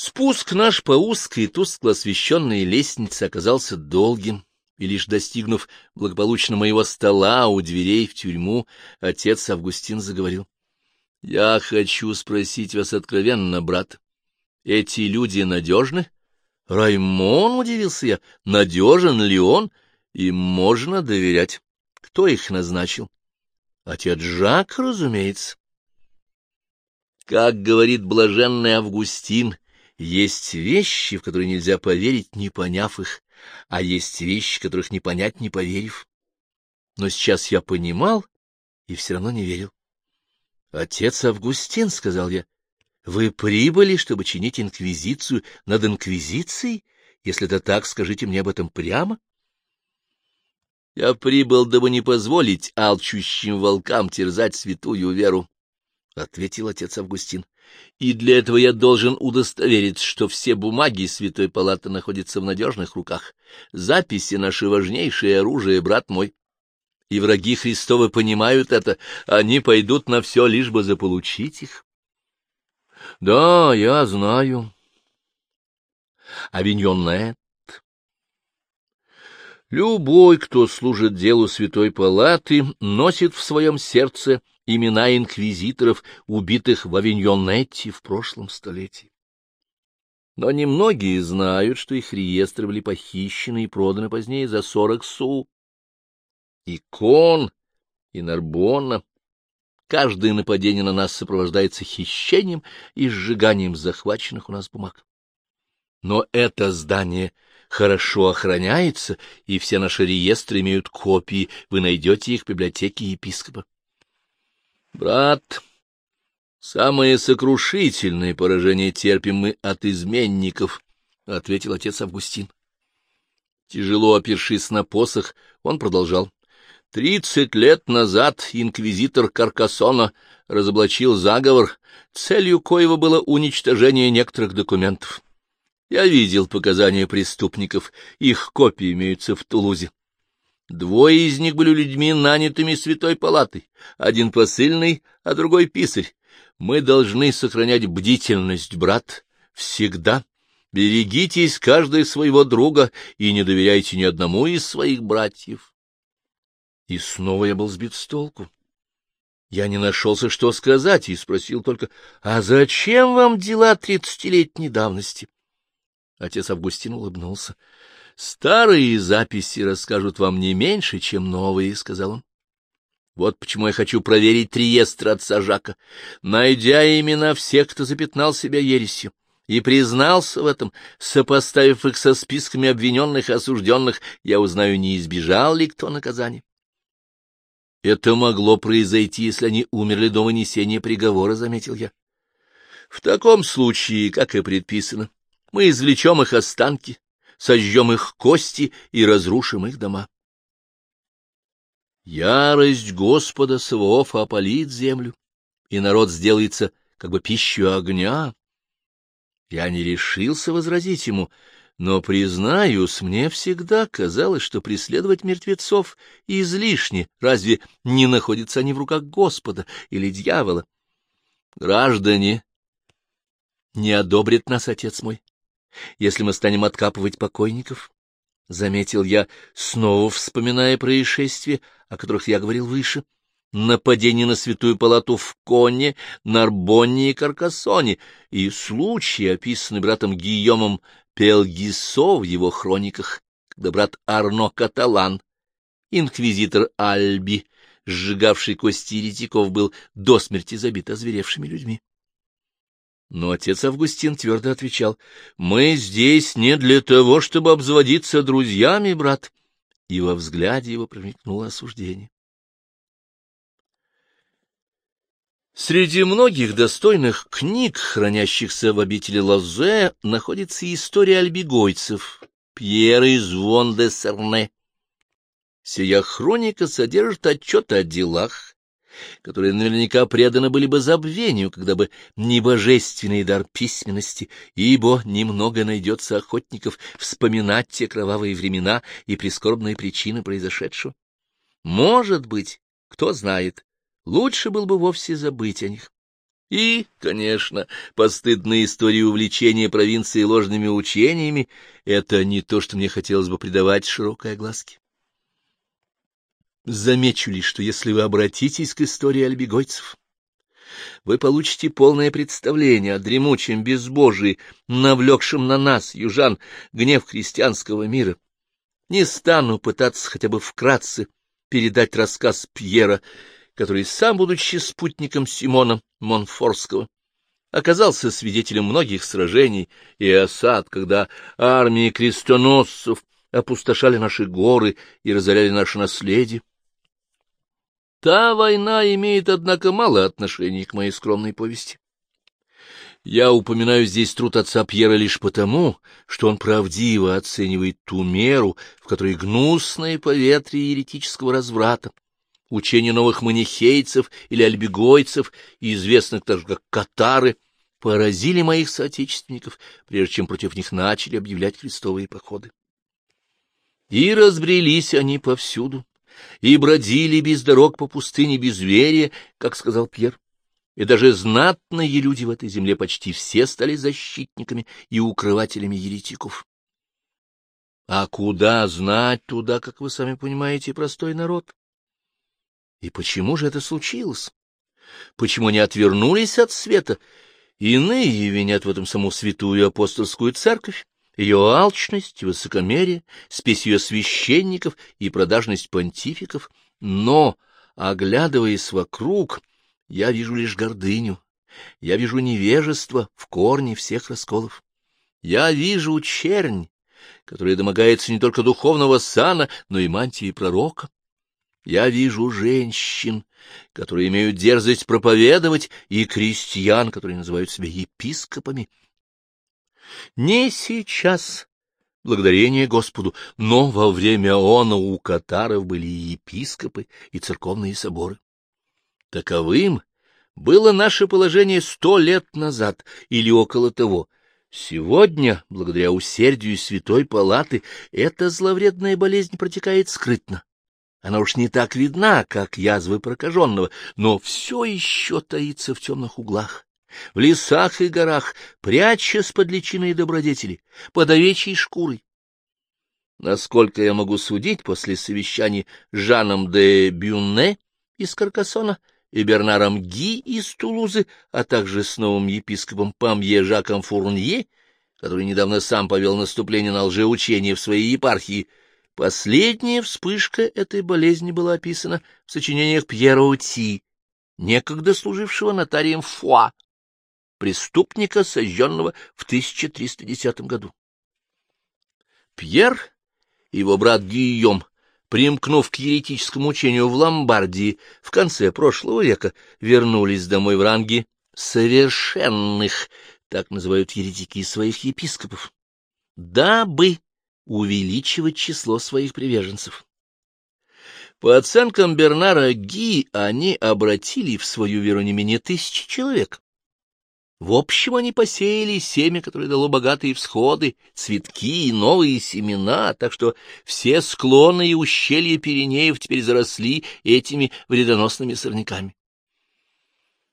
Спуск наш по узкой, тускло освещенной лестнице оказался долгим, и лишь достигнув благополучно моего стола у дверей в тюрьму, отец Августин заговорил. — Я хочу спросить вас откровенно, брат. Эти люди надежны? Раймон, — удивился я, — надежен ли он? Им можно доверять. Кто их назначил? Отец Жак, разумеется. Как говорит блаженный Августин, — есть вещи, в которые нельзя поверить, не поняв их, а есть вещи, которых не понять, не поверив. Но сейчас я понимал и все равно не верил. — Отец Августин, — сказал я, — вы прибыли, чтобы чинить инквизицию над инквизицией? Если это так, скажите мне об этом прямо. — Я прибыл, дабы не позволить алчущим волкам терзать святую веру, — ответил отец Августин и для этого я должен удостовериться, что все бумаги Святой Палаты находятся в надежных руках. Записи — наше важнейшее оружие, брат мой. И враги Христовы понимают это, они пойдут на все, лишь бы заполучить их. Да, я знаю. Авиньонет. Любой, кто служит делу Святой Палаты, носит в своем сердце имена инквизиторов, убитых в Авиньонетте в прошлом столетии. Но немногие знают, что их реестры были похищены и проданы позднее за сорок су. И Кон, и Нарбонна. Каждое нападение на нас сопровождается хищением и сжиганием захваченных у нас бумаг. Но это здание хорошо охраняется, и все наши реестры имеют копии, вы найдете их в библиотеке епископа. Брат, самое сокрушительное поражение терпим мы от изменников, — ответил отец Августин. Тяжело опершись на посох, он продолжал. Тридцать лет назад инквизитор Каркасона разоблачил заговор, целью коего было уничтожение некоторых документов. Я видел показания преступников, их копии имеются в Тулузе. Двое из них были людьми, нанятыми святой палатой, один посыльный, а другой писарь. Мы должны сохранять бдительность, брат, всегда. Берегитесь каждый своего друга и не доверяйте ни одному из своих братьев. И снова я был сбит с толку. Я не нашелся, что сказать, и спросил только, а зачем вам дела тридцатилетней давности? Отец Августин улыбнулся. Старые записи расскажут вам не меньше, чем новые, — сказал он. Вот почему я хочу проверить реестр отца Жака. Найдя имена всех, кто запятнал себя ересью, и признался в этом, сопоставив их со списками обвиненных и осужденных, я узнаю, не избежал ли кто наказания. Это могло произойти, если они умерли до вынесения приговора, — заметил я. В таком случае, как и предписано, мы извлечем их останки, сожжем их кости и разрушим их дома. Ярость Господа Саваофа опалит землю, и народ сделается как бы пищу огня. Я не решился возразить ему, но, признаюсь, мне всегда казалось, что преследовать мертвецов излишне, разве не находятся они в руках Господа или дьявола? Граждане, не одобрит нас отец мой если мы станем откапывать покойников? — заметил я, снова вспоминая происшествия, о которых я говорил выше. Нападение на святую палату в Конне, Нарбонне и Каркасоне, и случай, описанный братом Гийомом Пелгисо в его хрониках, когда брат Арно Каталан, инквизитор Альби, сжигавший кости еретиков, был до смерти забит озверевшими людьми. Но отец Августин твердо отвечал, «Мы здесь не для того, чтобы обзаводиться друзьями, брат». И во взгляде его промелькнуло осуждение. Среди многих достойных книг, хранящихся в обители Лазе, находится история альбигойцев, Пьера из Вон де Серне. Сия хроника содержит отчеты о делах, которые наверняка преданы были бы забвению, когда бы не божественный дар письменности, ибо немного найдется охотников вспоминать те кровавые времена и прискорбные причины произошедшего. Может быть, кто знает, лучше было бы вовсе забыть о них. И, конечно, постыдная история увлечения провинции ложными учениями — это не то, что мне хотелось бы придавать широкой огласке. Замечу лишь, что если вы обратитесь к истории альбегойцев, вы получите полное представление о дремучем безбожии, навлекшем на нас, южан, гнев христианского мира. Не стану пытаться хотя бы вкратце передать рассказ Пьера, который, сам будучи спутником Симона Монфорского, оказался свидетелем многих сражений и осад, когда армии крестоносцев опустошали наши горы и разоряли наше наследие. Та война имеет, однако, мало отношений к моей скромной повести. Я упоминаю здесь труд отца Пьера лишь потому, что он правдиво оценивает ту меру, в которой гнусное поветрие еретического разврата, учение новых манихейцев или альбегойцев, известных также как катары, поразили моих соотечественников, прежде чем против них начали объявлять крестовые походы. И разбрелись они повсюду, и бродили без дорог по пустыне безверия, как сказал Пьер. И даже знатные люди в этой земле почти все стали защитниками и укрывателями еретиков. А куда знать туда, как вы сами понимаете, простой народ? И почему же это случилось? Почему не отвернулись от света? Иные винят в этом саму святую апостольскую церковь, ее алчность высокомерие, спесь ее священников и продажность понтификов, но, оглядываясь вокруг, я вижу лишь гордыню, я вижу невежество в корне всех расколов. Я вижу чернь, которая домогается не только духовного сана, но и мантии пророка. Я вижу женщин, которые имеют дерзость проповедовать, и крестьян, которые называют себя епископами. Не сейчас, благодарение Господу, но во время она у катаров были и епископы, и церковные соборы. Таковым было наше положение сто лет назад или около того. Сегодня, благодаря усердию Святой Палаты, эта зловредная болезнь протекает скрытно. Она уж не так видна, как язвы прокаженного, но все еще таится в темных углах, в лесах и горах, прячась под личиной добродетели, под овечьей шкурой. Насколько я могу судить после совещаний с Жаном де Бюнне из Каркасона и Бернаром Ги из Тулузы, а также с новым епископом Памье Жаком Фурнье, который недавно сам повел наступление на лжеучение в своей епархии, Последняя вспышка этой болезни была описана в сочинениях Пьера Ути, некогда служившего нотарием Фуа, преступника, сожженного в 1310 году. Пьер и его брат Гийом, примкнув к еретическому учению в Ломбардии в конце прошлого века, вернулись домой в ранге совершенных, так называют еретики своих епископов, дабы увеличивать число своих приверженцев. По оценкам Бернара Ги, они обратили в свою веру не менее тысячи человек. В общем, они посеяли семя, которое дало богатые всходы, цветки и новые семена, так что все склоны и ущелья Пиренеев теперь заросли этими вредоносными сорняками.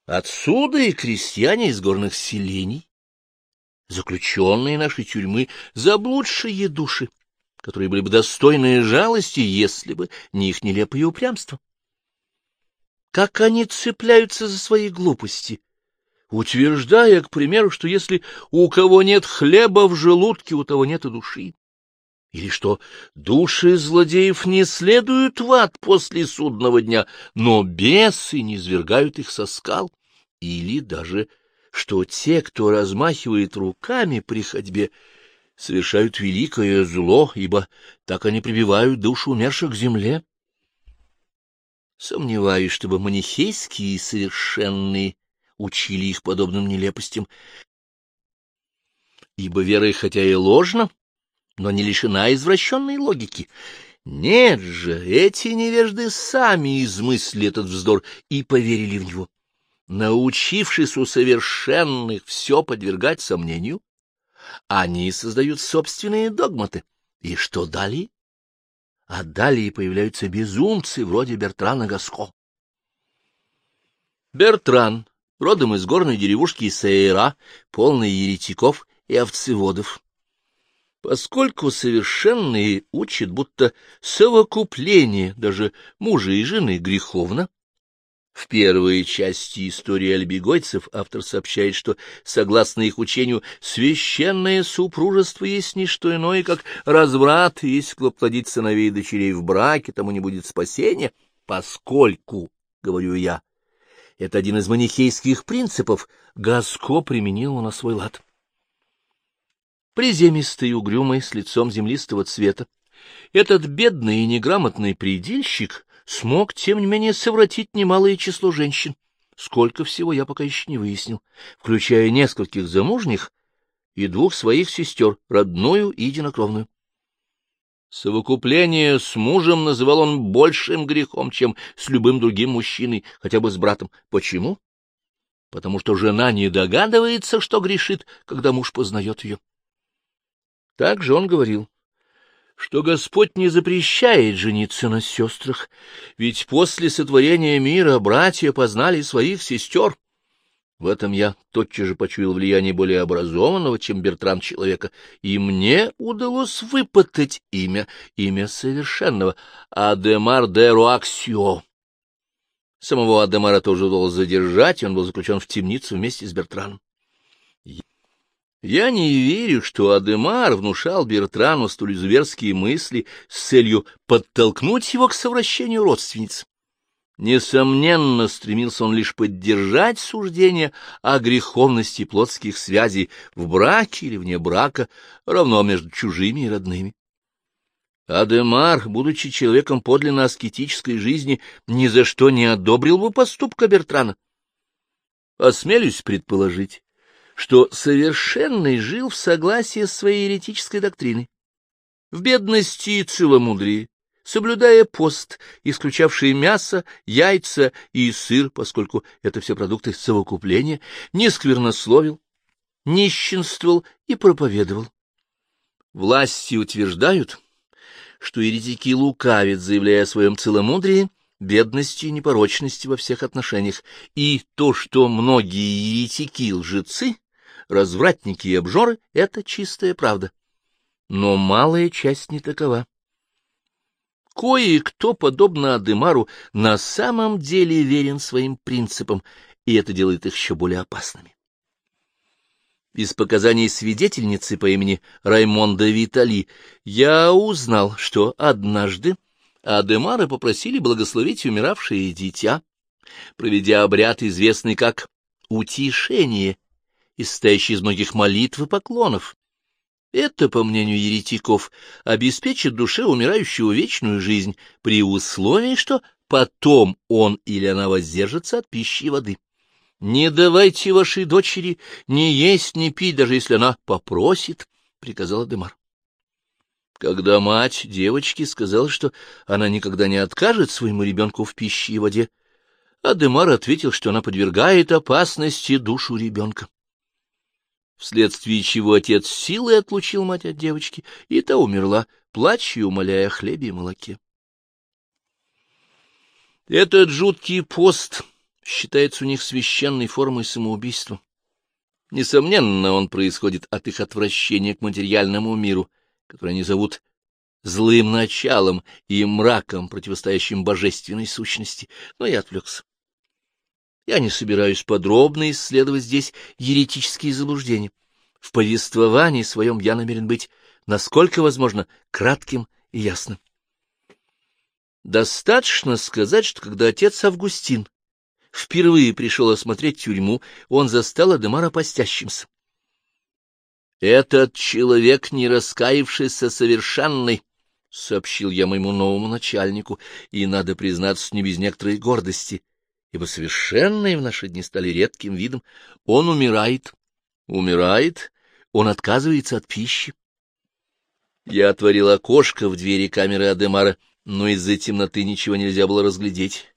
Отсюда и крестьяне из горных селений, заключенные нашей тюрьмы, заблудшие души, которые были бы достойны жалости, если бы не их нелепое упрямство. Как они цепляются за свои глупости, утверждая, к примеру, что если у кого нет хлеба в желудке, у того нет и души, или что души злодеев не следуют в ад после судного дня, но бесы не извергают их со скал, или даже что те, кто размахивает руками при ходьбе, совершают великое зло, ибо так они прибивают душу умерших к земле. Сомневаюсь, чтобы манихейские совершенные учили их подобным нелепостям, ибо вера их хотя и ложна, но не лишена извращенной логики. Нет же, эти невежды сами измыслили этот вздор и поверили в него научившись у совершенных все подвергать сомнению, они создают собственные догматы. И что далее? А далее появляются безумцы вроде Бертрана Гаско. Бертран родом из горной деревушки Сейра, полной еретиков и овцеводов. Поскольку совершенные учат, будто совокупление даже мужа и жены греховно, в первой части истории альбегойцев автор сообщает, что, согласно их учению, священное супружество есть не что иное, как разврат, и если плодить сыновей и дочерей в браке, тому не будет спасения, поскольку, говорю я, это один из манихейских принципов, Гаско применил на свой лад. Приземистый, угрюмый, с лицом землистого цвета, этот бедный и неграмотный предельщик смог, тем не менее, совратить немалое число женщин. Сколько всего я пока еще не выяснил, включая нескольких замужних и двух своих сестер, родную и единокровную. Совокупление с мужем называл он большим грехом, чем с любым другим мужчиной, хотя бы с братом. Почему? Потому что жена не догадывается, что грешит, когда муж познает ее. Также он говорил, что Господь не запрещает жениться на сестрах, ведь после сотворения мира братья познали своих сестер. В этом я тотчас же почуял влияние более образованного, чем Бертран человека, и мне удалось выпытать имя, имя совершенного — Адемар де Руаксио. Самого Адемара тоже удалось задержать, и он был заключен в темницу вместе с Бертраном. Я не верю, что Адемар внушал Бертрану столь зверские мысли с целью подтолкнуть его к совращению родственниц. Несомненно, стремился он лишь поддержать суждение о греховности плотских связей в браке или вне брака, равно между чужими и родными. Адемар, будучи человеком подлинно аскетической жизни, ни за что не одобрил бы поступка Бертрана. Осмелюсь предположить, что совершенный жил в согласии с своей еретической доктриной, в бедности и целомудрии, соблюдая пост, исключавший мясо, яйца и сыр, поскольку это все продукты совокупления, не сквернословил, нищенствовал и проповедовал. Власти утверждают, что еретики лукавят, заявляя о своем целомудрии, бедности и непорочности во всех отношениях, и то, что многие еретики-лжецы развратники и обжоры — это чистая правда. Но малая часть не такова. Кое-кто, подобно Адемару, на самом деле верен своим принципам, и это делает их еще более опасными. Из показаний свидетельницы по имени Раймонда Витали я узнал, что однажды Адемара попросили благословить умиравшее дитя, проведя обряд, известный как «утешение», состоящий из многих молитв и поклонов. Это, по мнению еретиков, обеспечит душе умирающего вечную жизнь при условии, что потом он или она воздержится от пищи и воды. «Не давайте вашей дочери ни есть, ни пить, даже если она попросит», — приказала Демар. Когда мать девочки сказала, что она никогда не откажет своему ребенку в пище и воде, Адемар ответил, что она подвергает опасности душу ребенка вследствие чего отец силой отлучил мать от девочки, и та умерла, плача и умоляя о хлебе и молоке. Этот жуткий пост считается у них священной формой самоубийства. Несомненно, он происходит от их отвращения к материальному миру, который они зовут злым началом и мраком, противостоящим божественной сущности, но я отвлекся. Я не собираюсь подробно исследовать здесь еретические заблуждения. В повествовании своем я намерен быть, насколько возможно, кратким и ясным. Достаточно сказать, что когда отец Августин впервые пришел осмотреть тюрьму, он застал Адемара постящимся. «Этот человек, не раскаявшийся совершенный», — сообщил я моему новому начальнику, и, надо признаться, не без некоторой гордости — ибо совершенные в наши дни стали редким видом. Он умирает, умирает, он отказывается от пищи. Я отворил окошко в двери камеры Адемара, но из-за темноты ничего нельзя было разглядеть.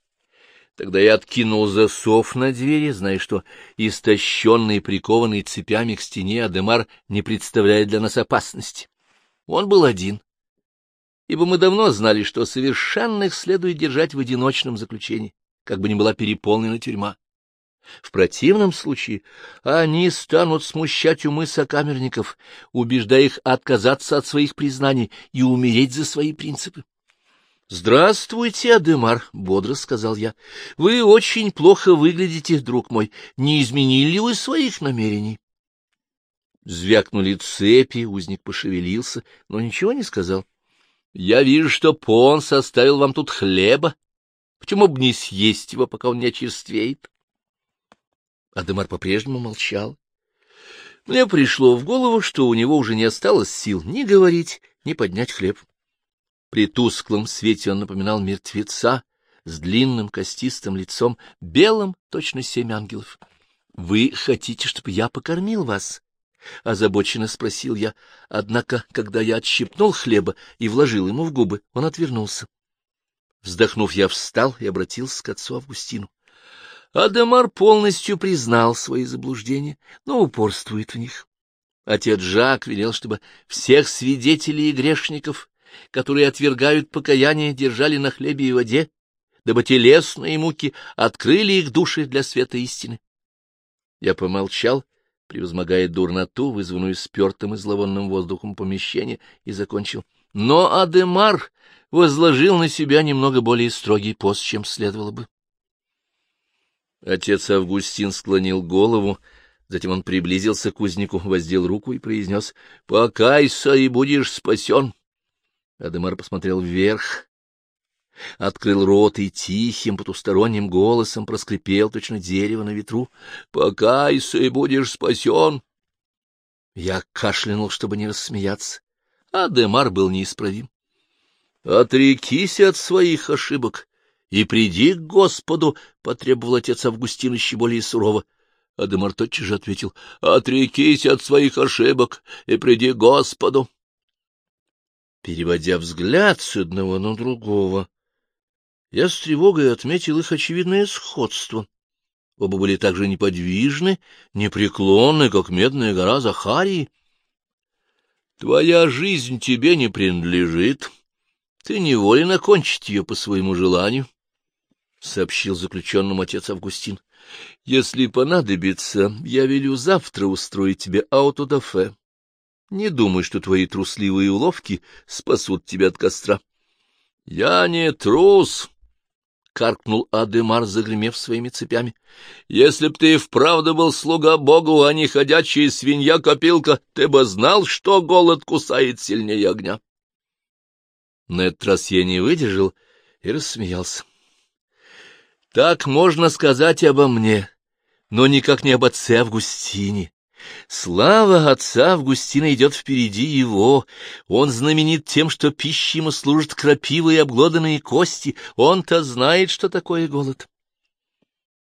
Тогда я откинул засов на двери, зная, что истощенный, прикованный цепями к стене Адемар не представляет для нас опасности. Он был один, ибо мы давно знали, что совершенных следует держать в одиночном заключении как бы ни была переполнена тюрьма. В противном случае они станут смущать умы сокамерников, убеждая их отказаться от своих признаний и умереть за свои принципы. — Здравствуйте, Адемар, — бодро сказал я. — Вы очень плохо выглядите, друг мой. Не изменили ли вы своих намерений? Звякнули цепи, узник пошевелился, но ничего не сказал. — Я вижу, что Пон составил вам тут хлеба. Почему бы не съесть его, пока он не очерствеет? Адемар по-прежнему молчал. Мне пришло в голову, что у него уже не осталось сил ни говорить, ни поднять хлеб. При тусклом свете он напоминал мертвеца с длинным костистым лицом, белым, точно семь ангелов. — Вы хотите, чтобы я покормил вас? — озабоченно спросил я. Однако, когда я отщипнул хлеба и вложил ему в губы, он отвернулся. Вздохнув, я встал и обратился к отцу Августину. Адамар полностью признал свои заблуждения, но упорствует в них. Отец Жак велел, чтобы всех свидетелей и грешников, которые отвергают покаяние, держали на хлебе и воде, дабы телесные муки открыли их души для света истины. Я помолчал, превозмогая дурноту, вызванную спертым и зловонным воздухом помещения, и закончил. Но Адемар возложил на себя немного более строгий пост, чем следовало бы. Отец Августин склонил голову, затем он приблизился к узнику, воздел руку и произнес «Покайся, и будешь спасен». Адемар посмотрел вверх, открыл рот и тихим потусторонним голосом проскрипел точно дерево на ветру «Покайся, и будешь спасен». Я кашлянул, чтобы не рассмеяться, а Демар был неисправим. «Отрекись от своих ошибок и приди к Господу, — потребовал отец Августин еще более сурово. Адемар тотчас же ответил, — Отрекись от своих ошибок и приди к Господу. Переводя взгляд с одного на другого, я с тревогой отметил их очевидное сходство. Оба были так же неподвижны, непреклонны, как медная гора Захарии. — Твоя жизнь тебе не принадлежит. Ты неволен окончить ее по своему желанию. — сообщил заключенному отец Августин. — Если понадобится, я велю завтра устроить тебе аутодафе. Не думай, что твои трусливые уловки спасут тебя от костра. — Я не трус! — каркнул Адемар, загремев своими цепями. — Если б ты вправду был слуга Богу, а не ходячая свинья-копилка, ты бы знал, что голод кусает сильнее огня. На этот раз я не выдержал и рассмеялся. Так можно сказать обо мне, но никак не об отце Августине. Слава отца Августина идет впереди его. Он знаменит тем, что пищей ему служат крапивы и обглоданные кости. Он-то знает, что такое голод.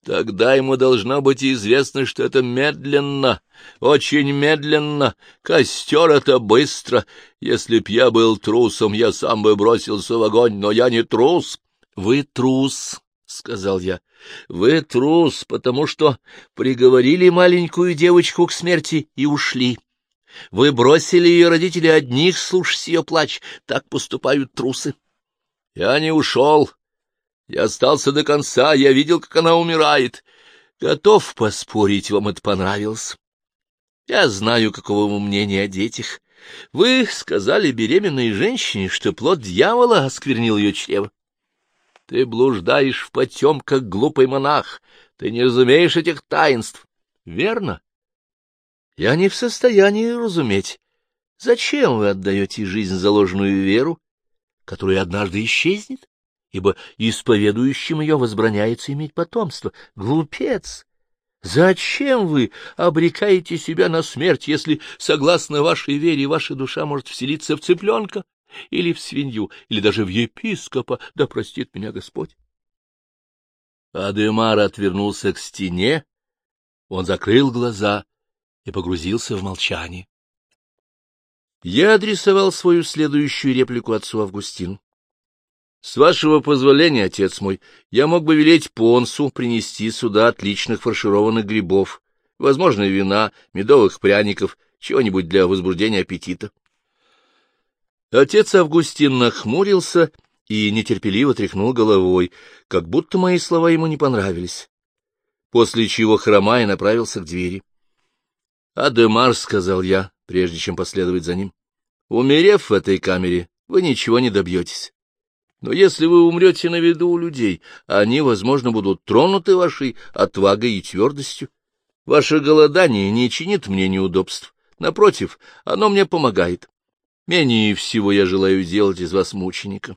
Тогда ему должно быть известно, что это медленно, очень медленно. Костер — это быстро. Если б я был трусом, я сам бы бросился в огонь, но я не трус. Вы трус, — сказал я. — Вы трус, потому что приговорили маленькую девочку к смерти и ушли. Вы бросили ее родители одних слушать ее плач. Так поступают трусы. Я не ушел. Я остался до конца, я видел, как она умирает. Готов поспорить, вам это понравилось. Я знаю, какого вы мнения о детях. Вы сказали беременной женщине, что плод дьявола осквернил ее чрево. Ты блуждаешь в потемках, глупый монах. Ты не разумеешь этих таинств. Верно? Я не в состоянии разуметь. Зачем вы отдаете жизнь за ложную веру, которая однажды исчезнет? Ибо исповедующим ее возбраняется иметь потомство. Глупец! Зачем вы обрекаете себя на смерть, если, согласно вашей вере, ваша душа может вселиться в цыпленка? Или в свинью, или даже в епископа, да простит меня Господь. Адемар отвернулся к стене, он закрыл глаза и погрузился в молчание. Я адресовал свою следующую реплику отцу Августину. — С вашего позволения, отец мой, я мог бы велеть Понсу принести сюда отличных фаршированных грибов, возможно, вина, медовых пряников, чего-нибудь для возбуждения аппетита. Отец Августин нахмурился и нетерпеливо тряхнул головой, как будто мои слова ему не понравились. после чего хромая направился к двери. — Адемар, — сказал я, прежде чем последовать за ним, — умерев в этой камере, вы ничего не добьетесь. Но если вы умрете на виду у людей, они, возможно, будут тронуты вашей отвагой и твердостью. Ваше голодание не чинит мне неудобств. Напротив, оно мне помогает. Менее всего я желаю сделать из вас мученика.